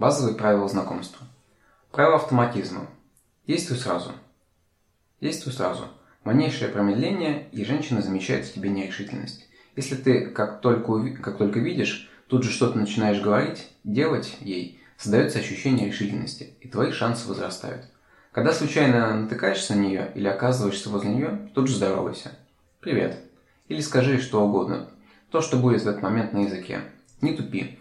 Базовые правила знакомства. Правило автоматизма. Действуй сразу. Действуй сразу. Манейшее промедление, и женщина замечает в тебе нерешительность. Если ты, как только, как только видишь, тут же что-то начинаешь говорить, делать ей, создается ощущение решительности, и твои шансы возрастают. Когда случайно натыкаешься на нее или оказываешься возле нее, тут же здоровайся. «Привет». Или скажи что угодно. То, что будет в этот момент на языке. Не тупи.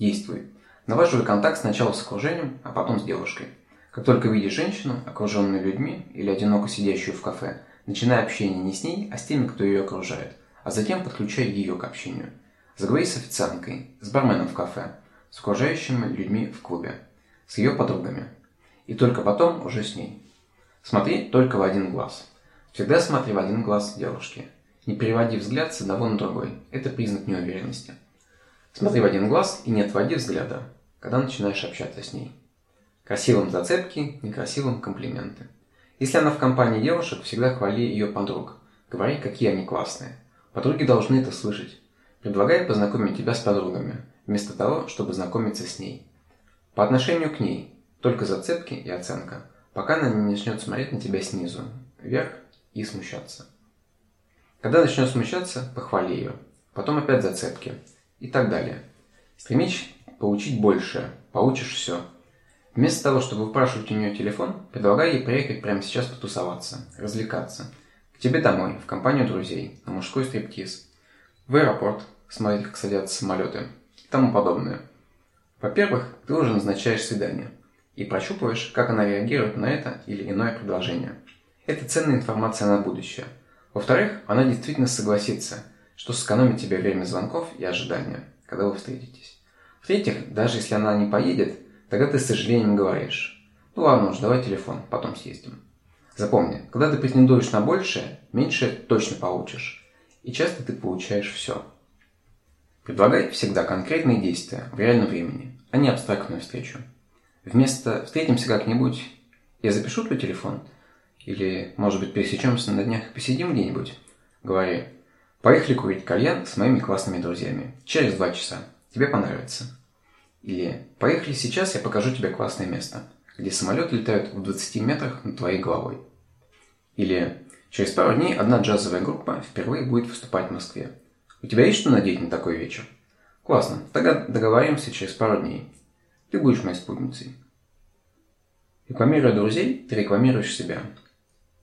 Действуй. Налаживай контакт сначала с окружением, а потом с девушкой. Как только видишь женщину, окруженную людьми или одиноко сидящую в кафе, начинай общение не с ней, а с теми, кто ее окружает, а затем подключай ее к общению. Заговори с официанткой, с барменом в кафе, с окружающими людьми в клубе, с ее подругами. И только потом уже с ней. Смотри только в один глаз. Всегда смотри в один глаз девушки. Не переводи взгляд с одного на другой. Это признак неуверенности. Смотри в один глаз и не отводи взгляда, когда начинаешь общаться с ней. Красивым зацепки, некрасивым комплименты. Если она в компании девушек, всегда хвали ее подруг. Говори, какие они классные. Подруги должны это слышать. Предлагай познакомить тебя с подругами, вместо того, чтобы знакомиться с ней. По отношению к ней только зацепки и оценка, пока она не начнет смотреть на тебя снизу, вверх и смущаться. Когда начнет смущаться, похвали ее. Потом опять зацепки и так далее. Стремись получить большее, получишь все. Вместо того, чтобы выпрашивать у нее телефон, предлагай ей приехать прямо сейчас потусоваться, развлекаться. К тебе домой, в компанию друзей, на мужской стриптиз. В аэропорт, смотреть, как садятся самолеты и тому подобное. Во-первых, ты уже назначаешь свидание и прощупываешь, как она реагирует на это или иное предложение. Это ценная информация на будущее. Во-вторых, она действительно согласится, что сэкономит тебе время звонков и ожидания, когда вы встретитесь. В-третьих, даже если она не поедет, тогда ты с сожалением говоришь, ну ладно уж, давай телефон, потом съездим. Запомни, когда ты претендуешь на большее, меньше точно получишь. И часто ты получаешь все. Предлагай всегда конкретные действия в реальном времени, а не абстрактную встречу. Вместо «встретимся как-нибудь», «я запишу твой телефон», или, может быть, пересечемся на днях и посидим где-нибудь, говори «поехали курить кальян с моими классными друзьями, через два часа, тебе понравится». Или «поехали сейчас, я покажу тебе классное место, где самолеты летают в 20 метрах над твоей головой». Или «через пару дней одна джазовая группа впервые будет выступать в Москве. У тебя есть что надеть на такой вечер?» «Классно, тогда договоримся через пару дней. Ты будешь моей спутницей». Рекламируя друзей, ты рекламируешь себя.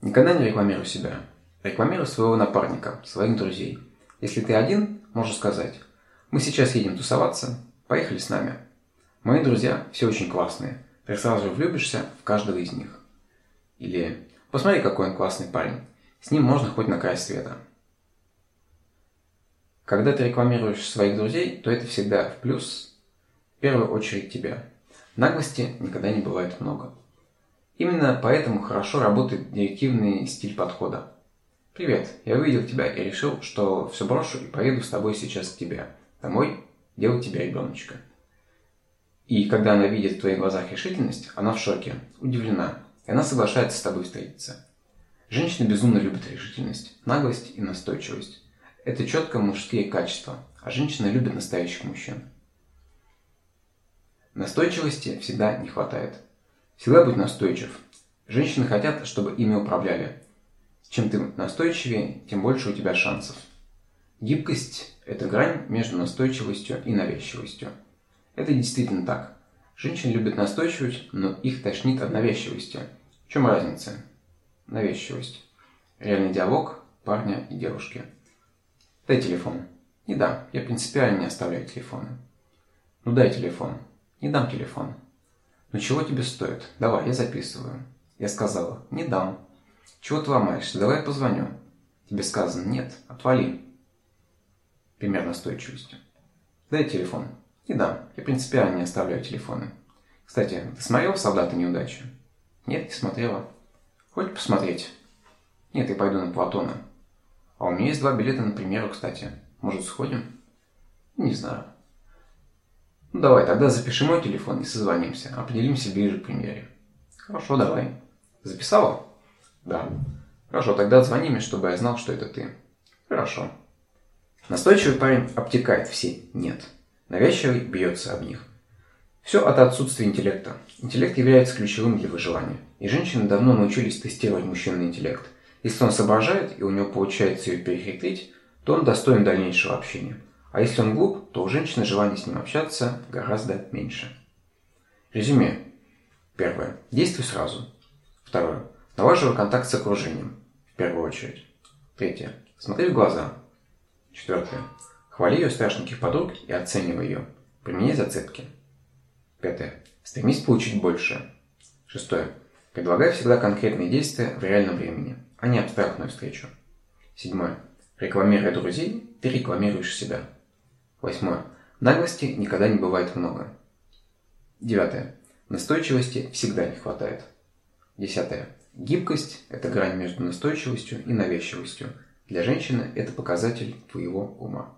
Никогда не рекламируй себя. Рекламируй своего напарника, своих друзей. Если ты один, можешь сказать, мы сейчас едем тусоваться, поехали с нами. Мои друзья все очень классные, ты сразу же влюбишься в каждого из них. Или посмотри, какой он классный парень, с ним можно хоть на край света. Когда ты рекламируешь своих друзей, то это всегда в плюс, в первую очередь тебя. Наглости никогда не бывает много. Именно поэтому хорошо работает директивный стиль подхода. «Привет, я увидел тебя и решил, что все брошу и поеду с тобой сейчас к тебе. Домой делать тебе ребеночка». И когда она видит в твоих глазах решительность, она в шоке, удивлена, и она соглашается с тобой встретиться. Женщины безумно любят решительность, наглость и настойчивость. Это четко мужские качества, а женщины любят настоящих мужчин. Настойчивости всегда не хватает. Всегда будь настойчив. Женщины хотят, чтобы ими управляли. Чем ты настойчивее, тем больше у тебя шансов. Гибкость – это грань между настойчивостью и навязчивостью. Это действительно так. Женщины любят настойчивость, но их тошнит от навязчивости. В чем разница? Навязчивость. Реальный диалог парня и девушки. Дай телефон. Не дам. Я принципиально не оставляю телефоны. Ну дай телефон. Не дам телефон. «Ну чего тебе стоит? Давай, я записываю». Я сказала, «Не дам». «Чего ты ломаешься? Давай я позвоню». Тебе сказано, «Нет, отвали». Пример настойчивостью. «Дай телефон». «Не дам. Я принципиально не оставляю телефоны». «Кстати, ты смотрел «Солдаты неудачи»?» «Нет, не смотрела». «Хочешь посмотреть?» «Нет, я пойду на Платона». «А у меня есть два билета на премьеру, кстати. Может, сходим?» «Не знаю». Ну давай, тогда запиши мой телефон и созвонимся. Определимся ближе к премьере. Хорошо, давай. Записала? Да. Хорошо, тогда звони мне, чтобы я знал, что это ты. Хорошо. Настойчивый парень обтекает все «нет». Навязчивый бьется об них. Все от отсутствия интеллекта. Интеллект является ключевым для выживания. И женщины давно научились тестировать мужчинный интеллект. Если он соображает и у него получается ее перехитрить, то он достоин дальнейшего общения. А если он глуп, то у женщины желания с ним общаться гораздо меньше. Резюме. Первое. Действуй сразу. Второе. Налаживай контакт с окружением. В первую очередь. Третье. Смотри в глаза. Четвертое. Хвали ее страшненьких подруг и оценивай ее. Применяй зацепки. Пятое. Стремись получить больше. Шестое. Предлагай всегда конкретные действия в реальном времени, а не абстрактную встречу. Седьмое. Рекламируя друзей, ты рекламируешь себя. Восьмое. Наглости никогда не бывает много. Девятое. Настойчивости всегда не хватает. Десятое. Гибкость – это грань между настойчивостью и навязчивостью. Для женщины это показатель твоего ума.